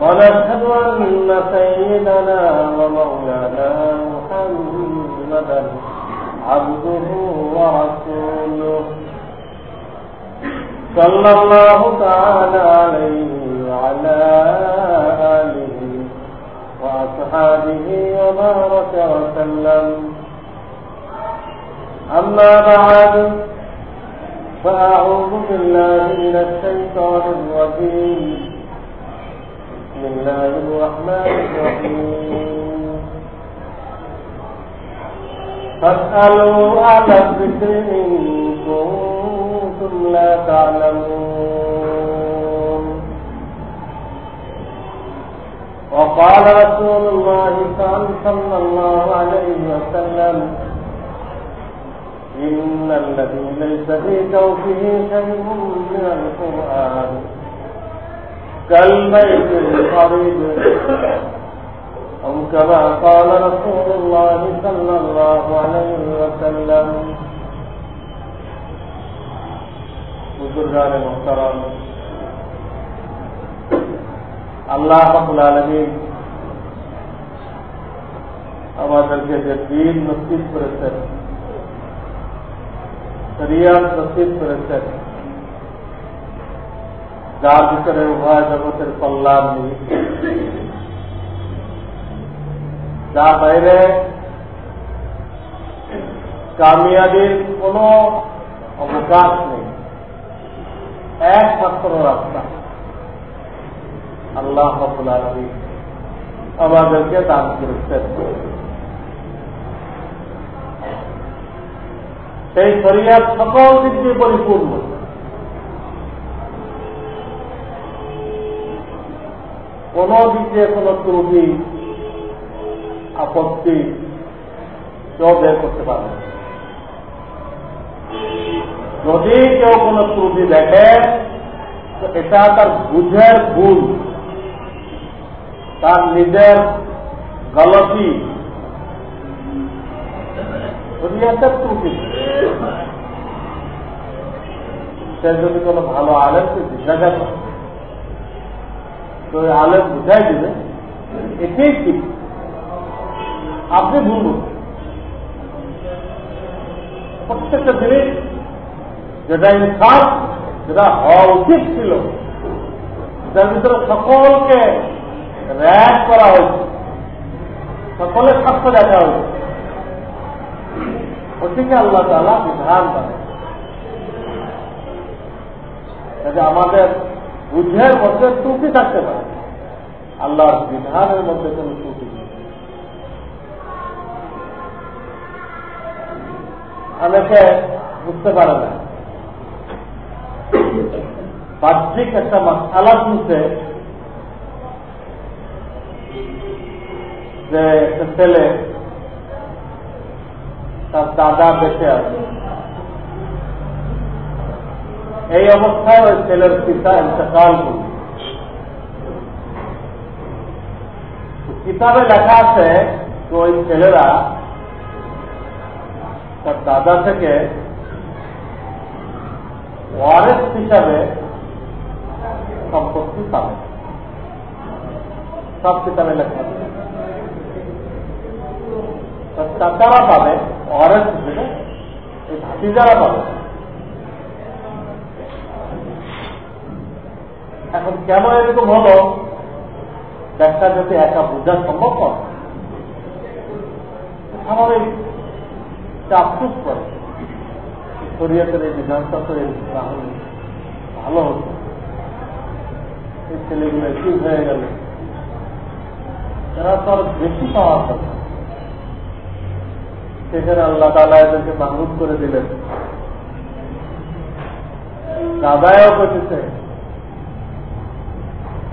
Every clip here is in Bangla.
ونشهد أن سيدنا ومولانا محمدا عبده ورسوله. صلى الله تعالى عليه وعلى آله وأصحابه وبارك وسلم. أما بعد فأعوذ بالله من الشيطان الرجيم. بسم الله الرحمن الرحيم. فاسألوا أهل الذكر إن كنتم لا تعلمون. وقال رسول الله صلى الله عليه وسلم إن الذي ليس في كوفه شيء كالبيت الخريب أو كما قال رسول الله صلى الله عليه وسلم بزرگان محترم আল্লাহ রাবুল আলমিন আমাদেরকে যে দিন নসিব করেছেন শরিয়াত নসিব করেছেন যার ভিতরে উভয় জগতের কল্যাণ নেই। যার বাইরে কামিয়াবির কোন অবকাশ নেই। একমাত্র রাস্তা। আল্লাহ আলমী আমাদেরকে দান করেছেন। সেই শরিয়াত সকল দিক দিয়ে পরিপূর্ণ। কোন দিক কোন ত্রুটি, আপত্তি কেউ বের করতে পারবে যদি কেউ কোন ত্রুটি দেখে, তো এটা তার বুঝের ভুল। তার নিজের গলতি। শরীয়তের ত্রুটি সে যদি কোনো ভালো আলেমকে জিজ্ঞাসা করে তো আলেম বুঝাই দিবে, এটাই ঠিক। আপনি ভুল প্রত্যেকটা জিনিস যেটা ইনসাফ, যেটা হওয়া উচিত ছিল, যার ভিতরে সকলকে র্যাক করা হয়েছে, সকলের স্বাস্থ্য দেখা হয়েছে। ওটিকে আল্লাহ তালা বিধান করে আমাদের বুঝের মধ্যে ত্রুটি থাকতে পারে। আল্লাহর বিধানের মধ্যে কোন ত্রুটি নেই। অনেকে বুঝতে পারে না। বাহ্যিক একটা মাসালা শুনছে যে একটা ছেলে তার দাদা বেঁচে আছে। এই অবস্থায় ওই ছেলের পিতা ইন্তকাল কিতাবে লেখা আছে ওই ছেলেরা তার দাদা থেকে ওয়ারেস হিসাবে সম্পত্তি পাবে। সব কিতাবে লেখা আছে। চাচারা পাবে, ওয়ারেস হিসেবে, এই ভাতিজারা পাবে। এখন কেন এরকম হলো? ব্যাখ্যা যদি একা বোঝা সম্ভব নয় স্বাভাবিক আফসুস করে শরীয়তের এই বিধানটা তো না হলে ভালো হতো। এই ছেলেগুলো ঠিক হয়ে গেল? এরা তো বেশি পাওয়ার কথা। সেখানে আল্লাহ তালা এদেরকে মাহরুদ করে দিলেন। দাদায়ও পেতেছে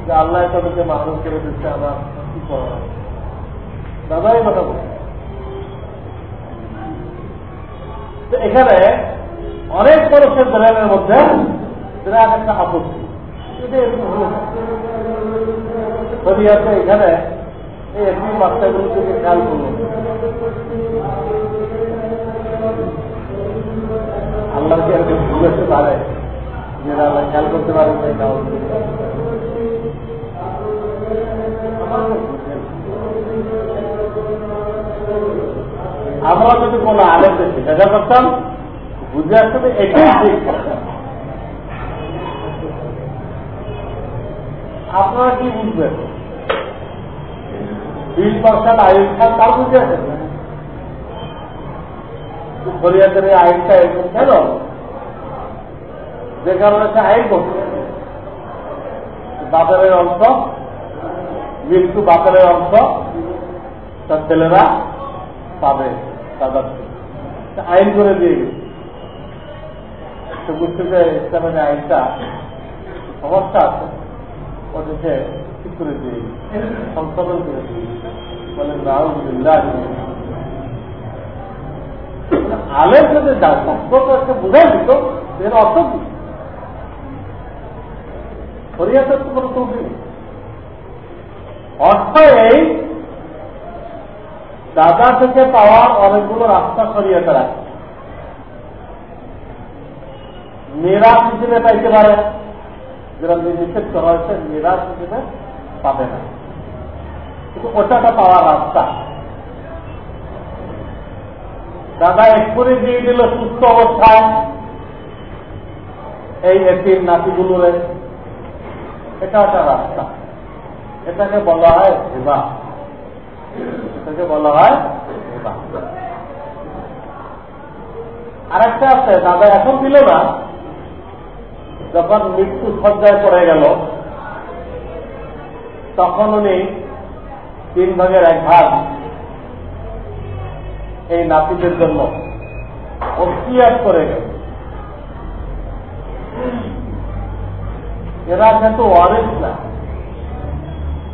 যে আল্লাহ তাদেরকে মাহরুম করে দিচ্ছে আমার কি করা দাদাই কথা বলছে এখানে অনেক মানুষের দলের মধ্যে বিরাট একটা আপত্তি। এটা হলো এখানে এই একটি বাচ্চাগুলো থেকে খেয়াল করল আল্লাহকে আর বুঝতে পারে। যেটা আল্লাহ খেয়াল করতে পারে তাই কারণ আমরা যদি কোনো আলেমকে জিজ্ঞাসা করতাম, বুঝে আসলে এটাই ঠিক আপনারা কি বুঝবেন? বিশ পার্সেন্ট আয়ুষ খান তার বুঝে আছেন শরিয়াতের এই আইনটা এরকম কেন? যে কারণে সে আইন করছে। বাজারের অংশ মৃত্যু বাজারের অংশ, তার ছেলেরা পাবে তাদের আইন করে দিয়ে গেছে। বুঝতে যে ইসলামের যে আইনটা সমস্যা আছে ওটাকে ঠিক করে দিয়ে সংশোধন করে দিয়ে বলেন রাহুল্লাহ আলের যদি একটা বোঝাই দিত এর অর্থ কি শরিয়াতের তো কোনো তৌফি নেই। অর্থ এই, দাদা থেকে পাওয়ার অনেকগুলো রাস্তা শরিয়াতে রাখে মেরাজ হিসেবে পাইতে পারে যেটা নিষেধ করা হয়েছে মেরাজ হিসেবে পাবে না। কিন্তু ওটাটা পাওয়ার রাস্তা। দাদা এক্ষুনি দিয়ে দিল সুস্থ অবস্থায় এই এটির নাতিগুলোরে। এটা একটা রাস্তা। এটাকে বলা হয় হেবা এটাকে বলা হয় হেবা আরেকটা আছে, দাদা এখন দিল না। যখন মৃত্যু সজ্জায় পড়ে গেল, তখন উনি তিন ভাগের এক ভাগ এই নাতিদের জন্য অস্তিয়ার করে গেল। এরা কিন্তু ওয়ারিস না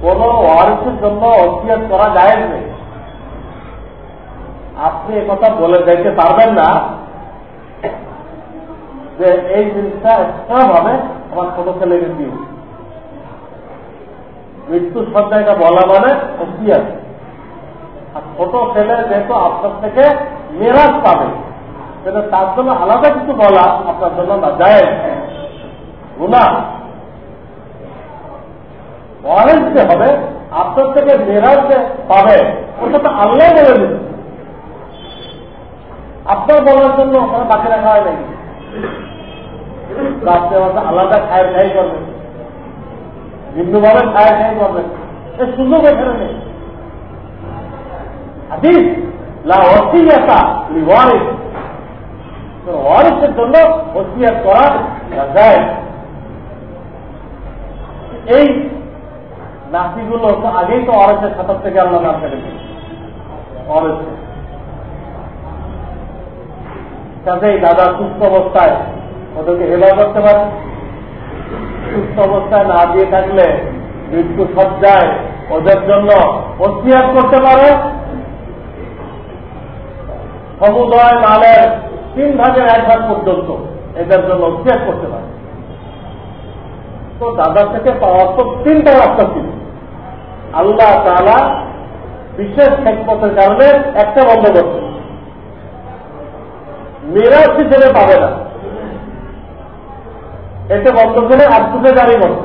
কোন ওয়ারিসের জন্য অস্তিয়ার করা যায় নেই আপনি কথা বলে যাইতে পারবেন না যে এই জিনিসটা এক্সট্রা ভাবে আমার ছোট ছেলেকে দিও মৃত্যুর সজ্জা এটা বলা মানে অস্তিয়ার আর ছোট ছেলে যেহেতু আপনার থেকে মেরাজ পাবে, সেটা তার জন্য আলাদা কিছু বলা আপনার জন্য না, যায় গুণা অরেঞ্জ যে হবে, আপনার থেকে মেরাজ যে পাবে। ওটা তো আল্লাহ বলে দিচ্ছে আপনার বলার জন্য ওখানে বাকি রাখা হয় নাকি রাত্রে মাসে আলাদা খায় খাই করবেন ভিন্নভাবে খায় খাই করবেন এর সুযোগ এখানে নেই। হাদিস, লা ওসিয়াতা লিওয়ারিস। ওয়ারিসের জন্য ওসিয়াত করা যায়। এই নাসিগুলো তো আগেই তো অরেসের খাতার থেকে আল্লাহ নাম ফেলেছে অরেসে কাজেই দাদা সুস্থ অবস্থায়, ওদেরকে হেলা করতে পারে। সুস্থ অবস্থায় না দিয়ে থাকলে মৃত্যু সজ্জায় ওদের জন্য অস্তিয়ার করতে পারে। সমুদয় মালের তিন ভাগের এক ভাগ পর্যন্ত এদের জন্য অস্তিয়ার করতে পারে। তো দাদা থেকে পাওয়ার তো তিনটা রাস্তা আল্লাহ তালা বিশেষ খেকমতের কারণে একটা বন্ধ করছে। মেরাজ হিসেবে পাবে না। এতে বন্ধ করে আর দুটো জারি করবে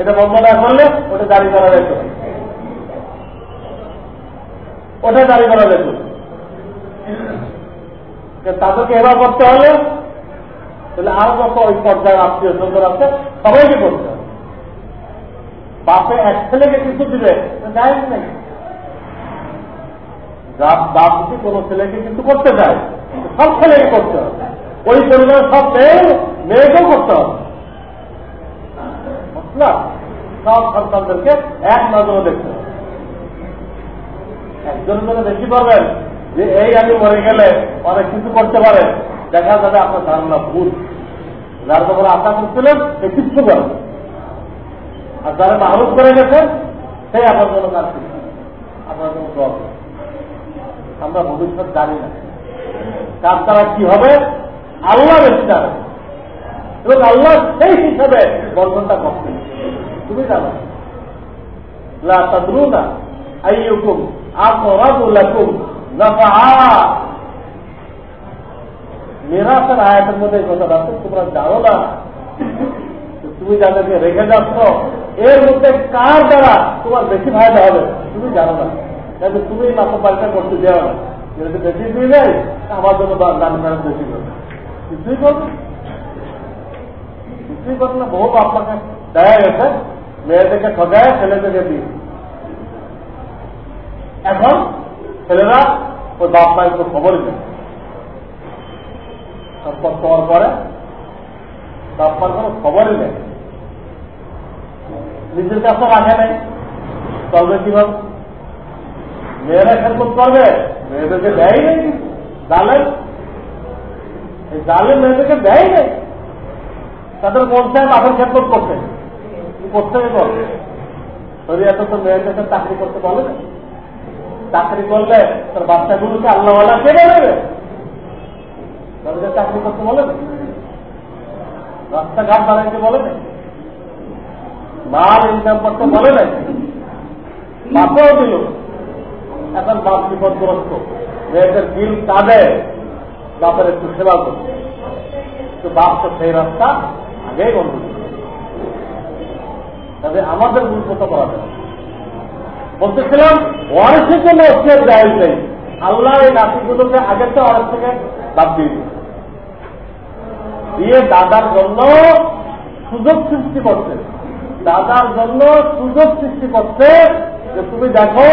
এটা বন্ধ না করলে ওটা জারি করা যেত ওটা জারি করা যেত তাদেরকে এবার করতে হলে, তাহলে আরও কত ওই পর্যায়ে আত্মীয় স্বজন আছে, সবাইকে করতে হবে। বাপে এক ছেলেকে কিছু দিবে? যায় নাকি বাপ যদি কোনো ছেলেকে কিন্তু করতে চায় সব ছেলেকে করতে হবে। ওই পরিবারের সব মেয়ে, মেয়েকেও করতে হবে। সব সন্তানদেরকে এক নজরে দেখতে হবে। একজন জন্য বেশি পাবেন যে, এই আমি মরে গেলে অনেক কিছু করতে পারে। দেখা যাবে আপনার ধারণা ভুল। যার ব্যাপারে আশা করছিলেন, সে কিচ্ছু করেন আর যারা মাহরুম করে গেছেন সেই আপনার জন্য কাজ করছে আপনার জন্য দোয়া আমরা ভবিষ্যৎ জানি না। কার দ্বারা কি হবে? আল্লাহ বেশি জানে এবং আল্লাহ সেই হিসাবে বর্ণনটা করছে। তুমি জানো? তোমরা জানো না। তুমি যাদেরকে রেখে যাচ্ছ এর মধ্যে কার দ্বারা তোমার বেশি ফায়দা হবে, তুমি জানো না। তাহলে তুমি মাথা পাল্টা করতে দেওয়া না। যেহেতু বেশি দিয়ে দেয় আমার জন্য দান ফেরত বেশি করবে কিছুই করবে কিছুই করবে না। বহু আপনাকে দেখা গেছে। মেয়েদেরকে ঠকায় ছেলেদেরকে দিয়ে। এখন ছেলেরা ওই বাপ মায়ের তো খবরই নেই। সম্পদ পাওয়ার পরে বাপ মার কোনো খবরই নেই। নিজের কাছে রাখে নেই। চলবে কীভাবে মেয়েরা খেলকুট করবে, মেয়েদেরকে দেয় নেই জালেন এই জালেন মেয়েদেরকে দেয় নেই। তাদের মন চায় বাপের খেলকুট করতে করবে শরীয়তে তো মেয়েদেরকে চাকরি করতে বলে না। চাকরি করলে তার বাচ্চাগুলোকে আল্লাহওয়ালা কে নেবে তাদেরকে চাকরি করতে বলে না। রাস্তাঘাট বানাইতে বলে না। মাল ইনকাম করতে বলে নাই। বাপও দিল। এখন বাপ বিপদগ্রস্ত। মেয়েদের দিল কাঁদে বাপের একটু সেবা করছে তো বাপ তো সেই রাস্তা আগেই বন্ধ তবে আমাদের কথা করা যাবে বলতেছিলাম, ওয়ারেসের জন্য অস্বীকার জায়গ নেই। আল্লাহ এই নাতিগুলোকে আগের তো ওয়ারেস থেকে বাদ দিয়ে দিয়ে দাদার জন্য সুযোগ সৃষ্টি করছে। দাদার জন্য সুযোগ সৃষ্টি করছে যে তুমি দেখো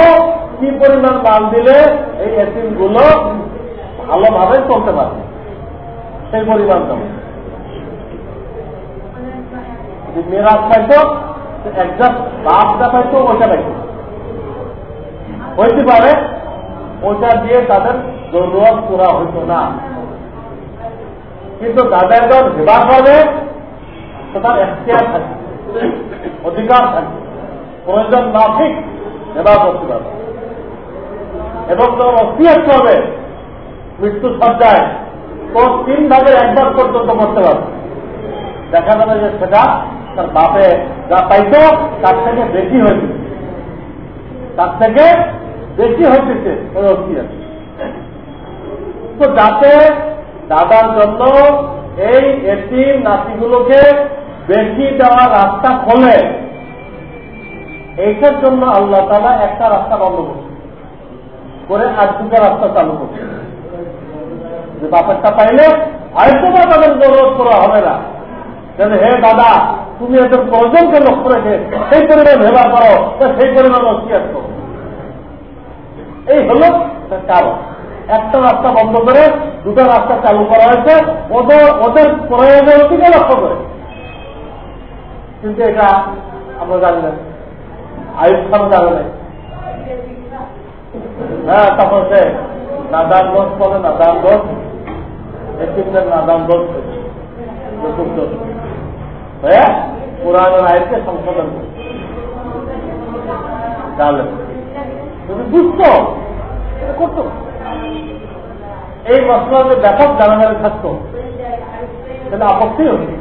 কি পরিমাণ মাল দিলে এই এসিমগুলো ভালোভাবে চলতে পারবে সেই পরিমাণ যদি মেয়েরাজ পাইতো পাইতো, ওইটা পাইতো। হইতে পারে ওটা দিয়ে তাদের জরুরত পুরা হইতো না। কিন্তু দাদার যখন বিবাহ হবে, তো তার এখতিয়ার থাকে অধিকার থাকে। প্রয়োজন মাফিক বিবাহ করতে পারবে এবং যখন অস্তিত্ব হবে মৃত্যু সজ্জায়। তো তিন ভাগের একবার পর্যন্ত করতে পারবে। দেখা যাবে যে সেটা তার বাপে যা পাইত, তার থেকে বেশি হয়েছে। তার থেকে বেশি হইতেছে ওই অস্তিত্ব তো যাতে দাদার জন্য এই এটিম নাতিগুলোকে বেশি দেওয়ার রাস্তা খোলে এইটার জন্য আল্লাহ তালা একটা রাস্তা বন্ধ করছে। করে আর দুটো রাস্তা চালু করছে। যে বাপেরটা পাইলে হয়তো বা তাদের জরুরত করা হবে না। যেন হে দাদা, তুমি এদের প্রয়োজনকে লক্ষ্য রেখে সেই পরিমাণ ব্যবহার করো সেই পরিমাণ অস্বীকার করো। এই হল কারণ। একটা রাস্তা বন্ধ করে দুটো রাস্তা চালু করা হয়েছে, ওদের ওদের প্রয়োজনের দিকে লক্ষ্য করে। কিন্তু এটা আমরা জানি না। আয়ুষ খান জানে না হ্যাঁ তখন সে নাদান দোষ বলে, নাদান দোষ এসিমদের নাদান দোষ হ্যাঁ পুরানোর আয়কে সংশোধন জানলেন তুমি বুঝতো করতো এই মশলাতে ব্যাপক জানাজানি থাকতো তাহলে আপত্তি হচ্ছে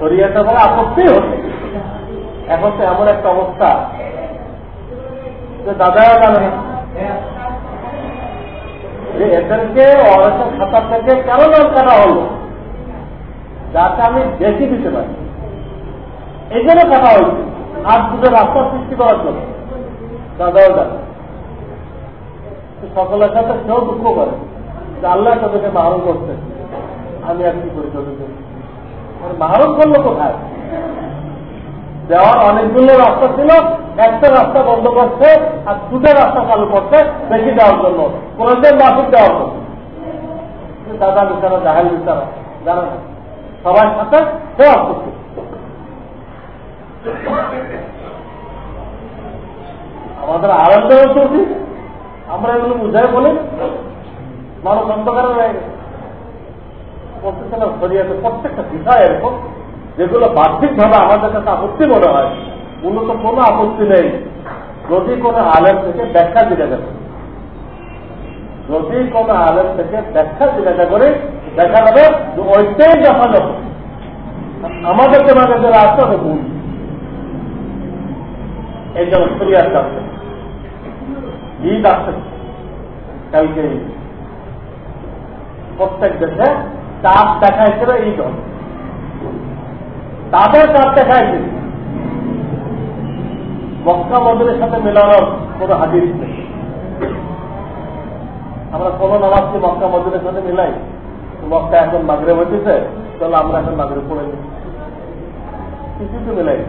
শরিয়াতে বলে আপত্তি হচ্ছে। এখন তো এমন একটা অবস্থা। যে না যে এদেরকে অরেসের খাতা থেকে কেন নাম কাটা হলো? যাতে আমি বেশি দিতে পারি। এই জন্য কাটা হয়েছে। আর দুটো রাস্তা সৃষ্টি করার জন্য। দাদাও জানে। সকলের সাথে সেও দুঃখ করে যে আল্লাহ তাদেরকে মাহরুম করছে। আমি আর কি করি? মাহরুম করল কোথায়? দেওয়ার অনেকগুলো রাস্তা ছিল, একটা রাস্তা বন্ধ করছে আর দুটো রাস্তা চালু করছে বেশি দেওয়ার জন্য কোনদিন মাসুক দেওয়ার জন্য। দাদা বিচারা, জাহেল বিচারা, জানা সবার সাথে সেবা করছে আমাদের আনন্দ চলছি আমরা এগুলো বুঝাই বলি? মানুষ অন্ধকারে রয়ে গেছে। প্রত্যেকটা শরীয়তে প্রত্যেকটা বিষয় এরকম, যেগুলো বাহ্যিক ভাবে আমাদের কাছে আপত্তি মনে হয়। মূলত কোনো আপত্তি নেই। যদি কোনো আলেম থেকে ব্যাখ্যা জিজ্ঞাসা করে যদি কোনো আলেম থেকে ব্যাখ্যা জিজ্ঞাসা করে দেখা যাবে যে ওইটাই যথাযথ আমাদের মাঝে যারা আসতে হবে ভুল। এই জন্য শরিয়ার আসছে ঈদ আসছে কালকে প্রত্যেক দেশে চাপ দেখাইছিল ঈদ হবে তাদের চাপ দেখাইছিল। মক্কা মন্দিরের সাথে মেলানোর কোন হাদিস নেই। আমরা কোন নামাজকে মক্কা মন্দিরের সাথে মিলাই? মক্কা এখন মাগরে বসেছে তাহলে আমরা এখন মাগরে পড়ে নিই। কিছু তো মিলাই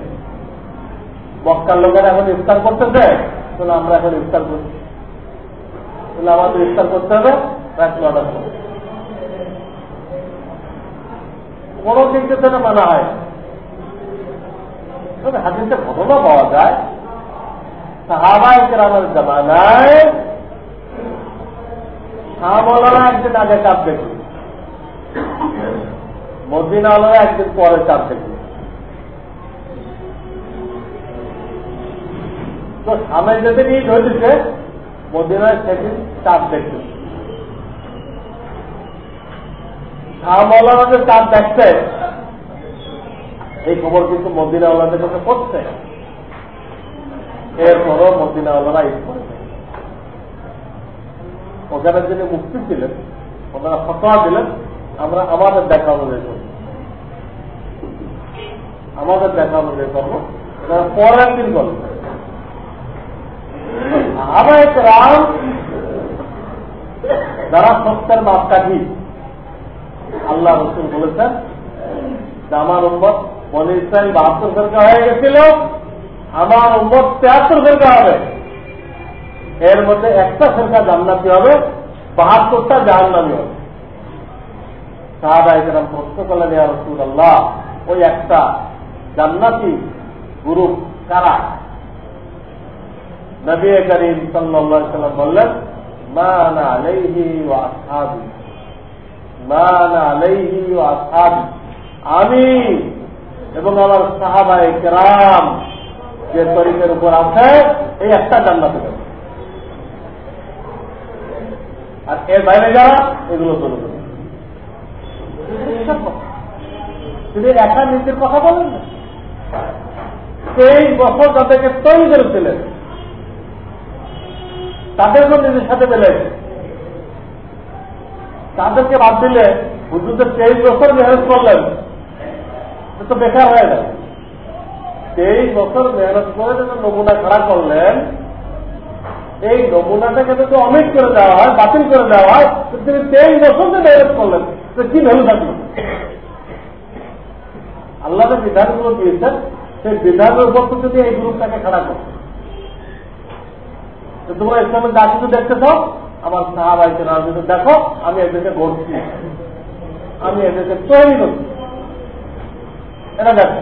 মক্কার লোকেরা এখন ইফতার করতেছে, তাহলে আমরা এখন ইফতার করছি তাহলে আমাদের ইফতার করতে হবে রাত অর্ডার সময়। কোনো দিক থেকে মানা হয়। হাদিসে ঘটনা পাওয়া যায় সাহাবাই কেরামের জামানায় শাহমলারা একদিন আগে চাপ দেখল মদিনাওয়ালারা একদিন পরে চাপ দেখল তো সামনে যেদিন ঈদ হয়েছে, মদিনায় সেদিন চাপ দেখল শাহমলারা যে চাপ দেখছে। এই খবর কিন্তু মদিনাওয়ালাদের কাছে পড়ছে। এরপরও মদিনাওয়ালারা ঈদ করে ওখানে যিনি মুক্তি ছিলেন, ওনারা ফটোয়া দিলেন, আমরা আমাদের দেখা অনুযায়ী করব আমাদের দেখা অনুযায়ী করব। পরের দিন করব আমার রাম, যারা সত্যের মাপকাঠি আল্লাহ রসুল বলেছেন আমার উম্মত মনে ইসরায়েল বাহাত্তর ফেরকা হয়ে গেছিল, আমার উম্মত তেহাত্তর ফেরকা হবে। এর মধ্যে একটা ফেরকা জান্নাতি হবে, বাহাত্তরটা জাহান্নামি হবে। সাহাবাই কেরাম প্রশ্ন করলেন রসুল আল্লাহ ওই একটা জান্নাতি গ্রুপ কারা? নবী করিম সাল্লাম বললেন, মা না আলাইহি ও আসহাবি মা না আলাইহি ও আসহাবি আমি এবং আমার সাহাবাই কেরাম যে তরিকের উপর আছে, এই একটা জান্নাতে যাবে। আর এর বাইরে যারা, এগুলো চলে যাবে। তিনি একা নিজের কথা বলেন না। তেইশ বছর তাদেরকে তৈরি করেছিলেন তাদেরকেও নিজের সাথে পেলেন তাদেরকে বাদ দিলে হুজুরদের তেইশ বছর মেহনত করলেন। তো বেকার হয়ে যায় তেইশ বছর মেহনত করে যখন নমুনা খাড়া করলেন, এই নমুনাটাকে যদি অমিট করে দেওয়া হয়, বাতিল করে দেওয়া হয় তিনি তেইশ বছর যে মেহনত করলেন, তো কি ভ্যালু থাকল? আল্লাহ বিধানগুলো দিয়েছেন, সেই বিধানের উপর যদি এই গ্রুপটাকে খাড়া করছে তোমরা ইসলামের যা দেখতে চাও আমার কেনা যদি দেখো, আমি এদেরকে গড়ছি আমি এদেরকে তৈরি করছি। এটা দেখো।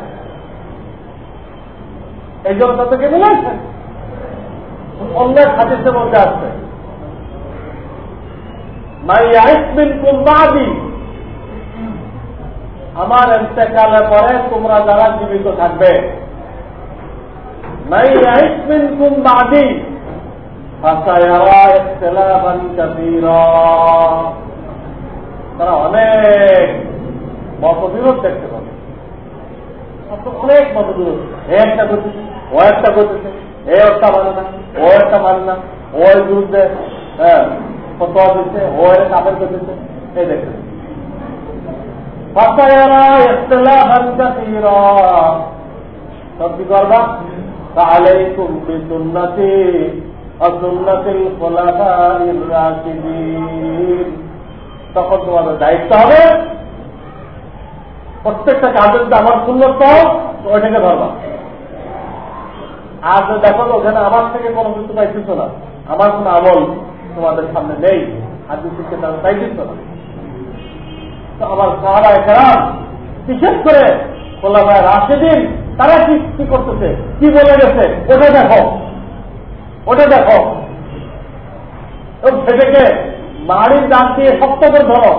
এই জন্য তাদেরকে মিলাইছে অন্যের হাদিসের মধ্যে আসছে মাই আইসমিন কুম্বাদি আমার এতেকালের পরে তোমরা যারা জীবিত থাকবে। মাই আইসমিন কুম্বাদি তারা অনেক মতবিরোধ দেখতে পাবে। অনেক মতবিরোধ এ একটা করতেছে ও একটা করতেছে এ একটা মানে না, ও একটা মানে না, ও এর বিরুদ্ধে হ্যাঁ দিচ্ছে, ও এর কাপড় করতেছে এই দেখতে সব কি করবা? তাহলে তুমি সুন্নতি তখন তোমাদের দায়িত্ব হবে, প্রত্যেকটা কাজের আমার পাও ওইটাকে আর দেখো ওখানে আমার থেকে কোনো কিছু না, আমার আমল তোমাদের সামনে নেই, আর তারা চাইতেছ না। তো আমার সাহারায় খারাপ বিশেষ করে খোলামায় রাশেদিন, তারা কি কি করতেছে? কি বলে গেছে? ওটা দেখো। ওটা দেখো। সেটাকে মাড়ির দান দিয়ে শক্ত করে ধরো।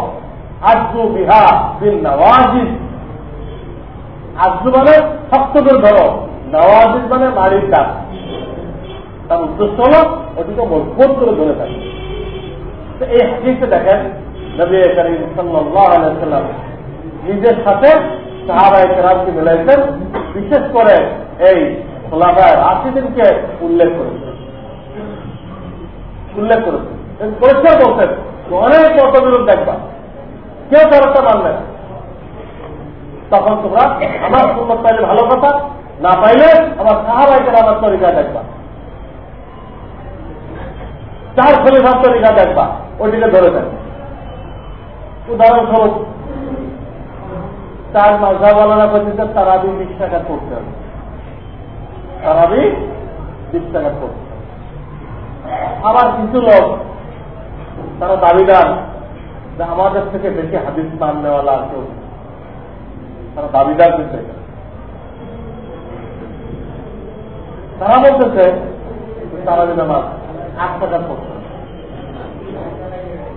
আজু বিহা বিন নওয়াজিদ। আজু মানে শক্ত করে ধরো। নওয়াজিজ মানে বাড়ির কাজ তার উদ্দেশ্য হল ওটিকে মজবুত করে ধরে থাকে তো এই হাদিসে দেখেন, নবী করিম সাল্লাম নিজের সাথে সাহাবাই কেরামকে মিলাইছেন। বিশেষ করে এই খোলাফায় রাশিদিনকে উল্লেখ করেছেন। উল্লেখ করেছেন পরিষ্কার বলছেন অনেক মতবিরোধ দেখবা। কেউ তারটা মানবে না। তখন তোমরা আমার সুন্নত পাইলে ভালো কথা, না পাইলে আমার সাহাবাইকে আমার তরিকা দেখবা। চার খলিফার তরিকা দেখবা। ওইটিকে ধরে দেন উদাহরণস্বরূপ চার মাঝাওয়ালারা বলছে তারাবি বিশ টাকা করতে হবে। তারাবি বিশ টাকা করতে আবার কিছু লোক তারা দাবিদার যে আমাদের থেকে বেশি হাদিস মান নেওয়ালা কেউ তারা দাবিদার দিতে তারা বলতেছে, তারা যদি আমার আট টাকা করতে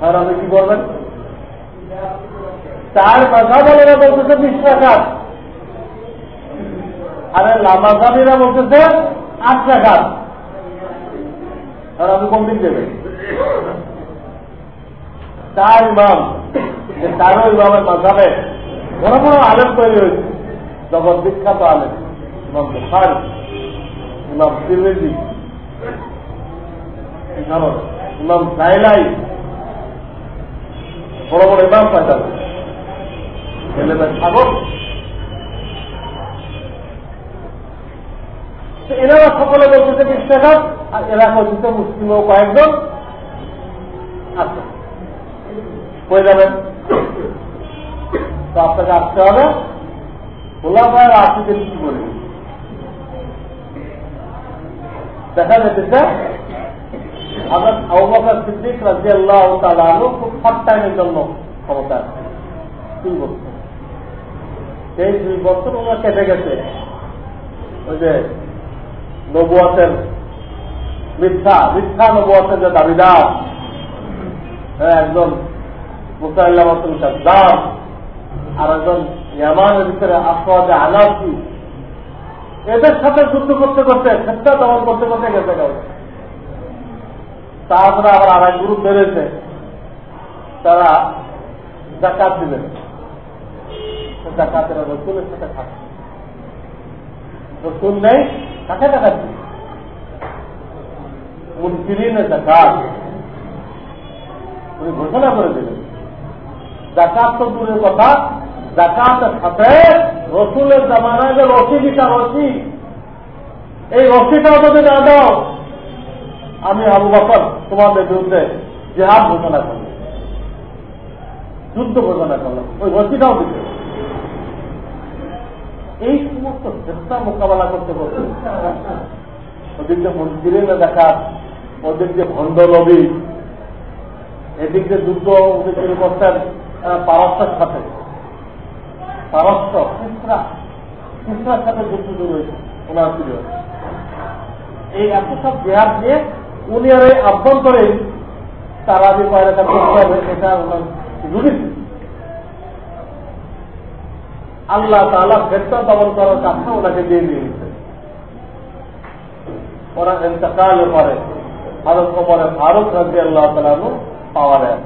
আর আপনি কি বলবেন? চার মাথা বলেরা বলতেছে, বিশ টাকা। আরে লামা লামাজাবিরা বলতেছে, আট টাকা। আর আপনি কোন দিন দেবেন। চার ইমাম চারো ইমামের মাঝাবে বড় বড় আলেম তৈরি হয়েছে জগৎ বিখ্যাত আলেম, ইমাম বুখারি, ইমাম তিরমিজি, ইমাম সাইলাই বড় বড় ইমাম পয়দা এলেমের সাগর এনারা সকলে বলতেছে বিশ আর এরা হচ্ছে মুসলিমও কয়েকজন যাবেন? তো আপনাকে আসতে হবে। ভাই আসতে কি বলি? দেখা যেতেছে আমরা আবহাওয়া সিদ্দিক রাজি আল্লাহ তালু খুব শর্ট টাইমের জন্য ক্ষমতা দুই বছর। সেই দুই বছর ওনার কেটে গেছে। ওই যে নবুয়াতের মিথ্যা মিথ্যা নবুয়াতের যে দাবিদার হ্যাঁ একজন মুসাইল্লামাতুল কাদ্দাম আর একজন ইয়ামানের ভিতরে আফওয়াজে আনাসি, এদের সাথে যুদ্ধ করতে করতে ক্ষেত্রা দমন করতে করতে গেছে গেল তারপরে আবার আর এক গ্রুপ বেড়েছে, তারা জাকাত দিলেন জাকাতের রসুলের সাথে খাচ্ছে রসুল নেই কাকে টাকা উনি ঘোষণা করে দিলেন। জাকাত তো দূরের কথা। জাকাতের সাথে রসুলের জামানায় যে রসি রসি এই রসিটাও যদি না দাও, আমি আবু বকর তোমাদের বিরুদ্ধে জেহাদ ঘোষণা করলাম। যুদ্ধ ঘোষণা করলাম। ওই রসিটাও দিতে এই সমস্ত চেষ্টা মোকাবেলা করতে পারবে ওদের যে মন্দিরে দেখা, ওদের যে ভণ্ড লবি এদিক যে যুদ্ধ ওদের শুরু করতেন পারস্যের সাথে। পারস্য খিসরা খিসরার সাথে যুদ্ধ ওনার প্রিয়। এই এত সব জেহাদ নিয়ে উনি আর এই আভ্যন্তরে তারা যে কয়টা করতে ওনার আল্লাহ তালা ফেরতা দমন করার কাজটা ওনাকে দিয়ে দিয়েছে। ওরা ইন্তকালের পরে ভারত কোমরে ভারত রাজি আল্লাহ তালু পাওয়া দেয়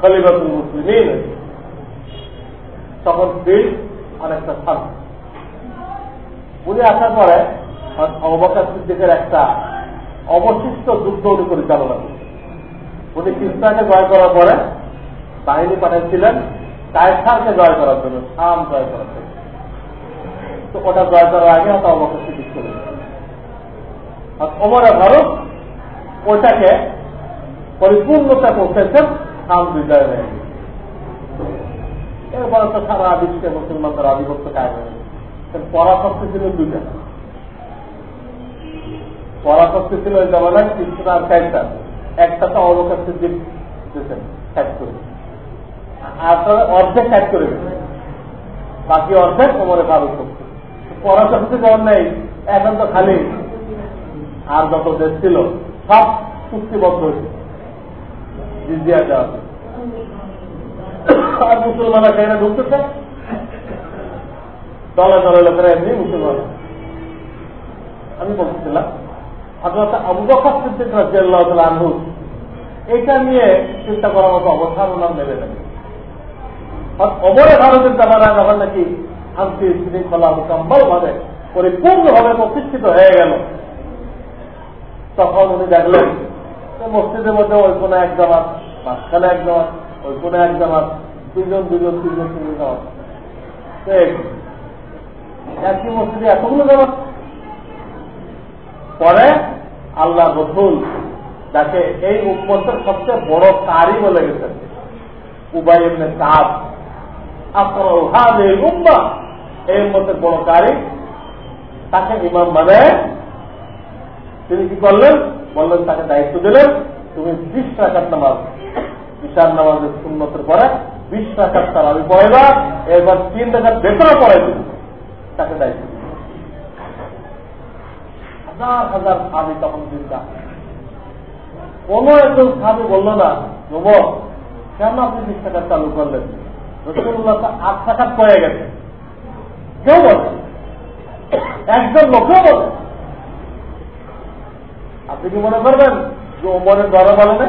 খলিবাতুল মুসলিম তখন আর একটা স্থান উনি আসার পরে অবকাশ সিদ্দিকের একটা অবশিষ্ট যুদ্ধ উনি পরিচালনা করছেন। উনি খ্রিস্টানকে জয় করার পরে বাহিনী পাঠিয়েছিলেন কায়সারকে জয় করার জন্য শাম জয় করার জন্য। তো ওটা জয় করার আগে হয়তো অবকাশ সিদ্দিক চলে আর ওমরে ওটাকে পরিপূর্ণতা পৌঁছেছেন শাম বিজয় হয়ে গেছে এরপরে তো সারা বিশ্বে মুসলমানদের আধিপত্য কায় পরাশক্তি ছিল দুইটা। পরাশক্তি ছিল জমানায় কৃষ্ণ আর ক্যান্সার একটা তো অবকাশ দিয়েছেন, ত্যাগ করে আর অর্ধেক ত্যাগ করে বাকি অর্ধেক কোমরে শক্তি পরাশক্তি যখন নেই, এখন তো খালি আর যত দেশ ছিল, সব চুক্তিবদ্ধ হয়েছে। জিজিয়া দেওয়া আর মুসলমানরা সেখানে ঢুকতেছে। দলে দলে লোকেরা এমনি মুসলমান। আমি বলছিলাম হজরত আবু বকর এটা নিয়ে চিন্তা করার মতো অবস্থান ওনার নেবে না অবরে ভারতের জামানা যখন নাকি শান্তি শৃঙ্খলা মোকাম্বল ভাবে পরিপূর্ণভাবে প্রতিষ্ঠিত হয়ে গেল। তখন উনি দেখলেন মসজিদের মধ্যে ওই কোনো এক জামাত, মাঝখানে এক জামাত, ওই কোনো এক জামাত দুজন দুজন তিনজন তিনজন জামাত। একই মসজিদে এতগুলো জামাত। পরে আল্লাহ রসুল যাকে এই উম্মতের সবচেয়ে বড় কারি বলে গেছেন। উবাই এই বড় কারি তাকে ইমাম মানে তিনি কি করলেন? বললেন, তাকে দায়িত্ব দিলেন, তুমি বিশ টাকার নামাজ বিশাল নামাজের পরে বিশ এবার তিন টাকার বেতনও পড়াই তাকে দায়িত্ব হাজার হাজার স্বামী তখন চিন্তা কোন একজন স্বামী বলল না, যুবক, কেন আপনি বিশ টাকা চালু করলেন? রসুল্লাহ আট পড়ে গেছে। কেউ একজন লোকেও আপনি কি মনে করবেন যে ওমরের দরে বলে না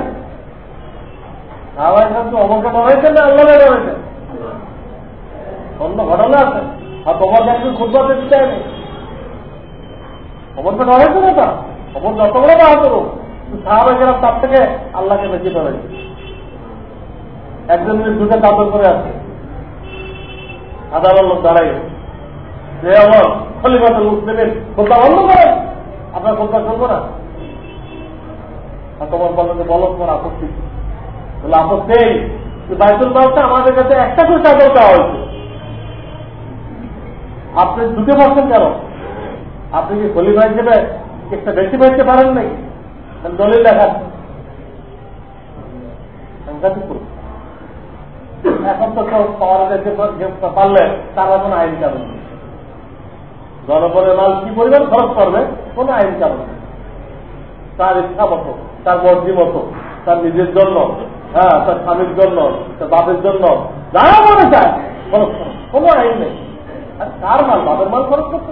অমরকে না আল্লাহ অন্য ঘটনা আছে। আর তোমার একজন খুব দিতে অমরকে ডরাইছে না। তা অমর যত বড় করুক সাহাবাহিকেরা তার থেকে আল্লাহকে বেশি ডরাইছে একজন দুটো কাপড় করে আছে। দাঁড়াই আপনার তোমার আপত্তি। আপত্তি আমাদের কাছে একটা করে চাদর দেওয়া হয়েছে। আপনি দুটো পাচ্ছেন কেন? আপনি কি খলিফা হিসেবে একটা বেশি পাইতে পারেন নাই? দলিল দেখান। এখন তো কেউ পাওয়ার পারলে তার এখন আইন কারণ জনগণের মাল কি পরিমাণ খরচ করবে? কোন আইন কারণ তার ইচ্ছা মতো, তার মর্জি মতো, তার নিজের জন্য হ্যাঁ তার স্বামীর জন্য, তার বাপের জন্য যারা মনে চায়, খরচ কোনো আইন নেই। আর তার মাল? বাপের মাল খরচ করতে।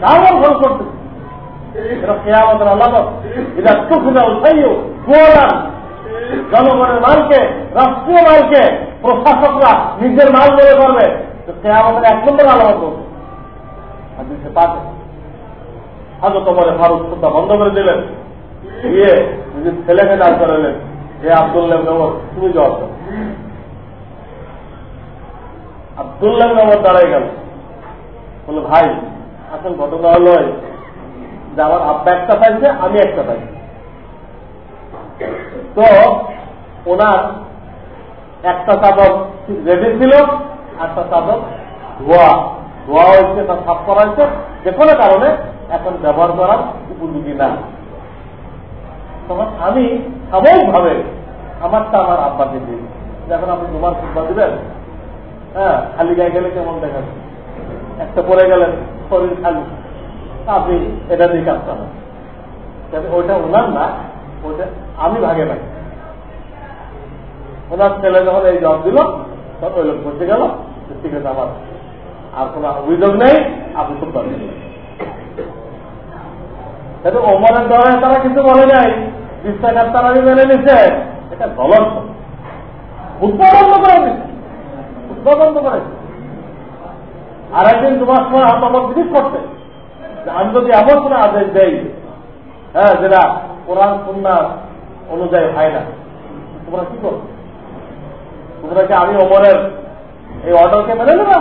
তার মাল খরচ করতে? জনগণের মালকে, রাষ্ট্রীয় মালকে প্রশাসকরা নিজের মাল মনে করবে সে আমাদের এক নম্বর আলামত হাদিসে পাবে তোমার ফারুক খুদ্া বন্ধ করে দিলেন। দিয়ে নিজের ছেলেকে দাঁড় করালেন, যে আবদুল্লাহ নগর তুমি জবাব দাও। আবদুল্লাহ নগর দাঁড়াই গেল। বলে, ভাই, আসল ঘটনা হলো যে আমার আব্বা একটা পাইছে, আমি একটা পাইছি। তো ওনার একটা চাদর রেডি ছিল একটা চাদর ধোয়া। ধোয়া হয়েছে তা সাফ করা হয়েছে। যে কোনো কারণে এখন ব্যবহার করার উপযোগী না। তখন আমি সাময়িক ভাবে আমারটা আমার আব্বাকে দিই। যখন আপনি তোমার খুববা দিবেন? হ্যাঁ খালি গায়ে গেলে কেমন দেখা একটা পরে গেলেন শরীর খালি। আপনি এটা দিয়ে কাজ করেন। ওইটা ওনার না, ওইটা আমি ভাগে নাই। ওনার ছেলে যখন এই জব দিল, তখন ওই লোক বসে গেল ঠিক আছে, আমার আর কোন অভিযোগ নেই, আপনি খুব পারবেন কিন্তু ওমরের দ্বারা তারা কিন্তু বলে নাই। বিশ্বাস তারা মেনে নিচ্ছে এটা গলত বন্ধ করে উৎপা বন্ধ করে আর একদিন তোমার সময় আমার জিনিস করতে আমি যদি এমন কোন আদেশ দেই হ্যাঁ যেটা কোরআন সুন্নার অনুযায়ী হয় না। তোমরা কি করো? তোমরা কি আমি অমরের এই অর্ডারকে মেনে নেবা?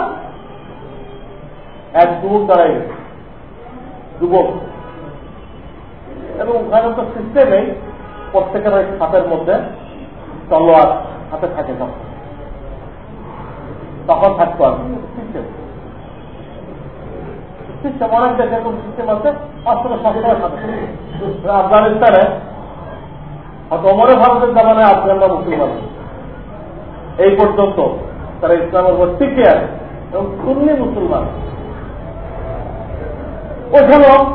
এক যুবক দাঁড়াই যুবক। এবং ওখানে তো সিস্টেম প্রত্যেকের ওই হাতের মধ্যে তলোয়ার হাতে থাকে তখন তখন থাকতো আর সিস্টেম সিস্টেম অনেক দেশে এরকম সিস্টেম আছে। অস্ত্র সবসময় থাকে আফগানিস্তানে হয়তো অমরে ভারতের জামানে আফগানরা মুসলমান এই পর্যন্ত তারা ইসলামের উপর টিকে আছে এবং সুন্নি মুসলমান। ওখানেও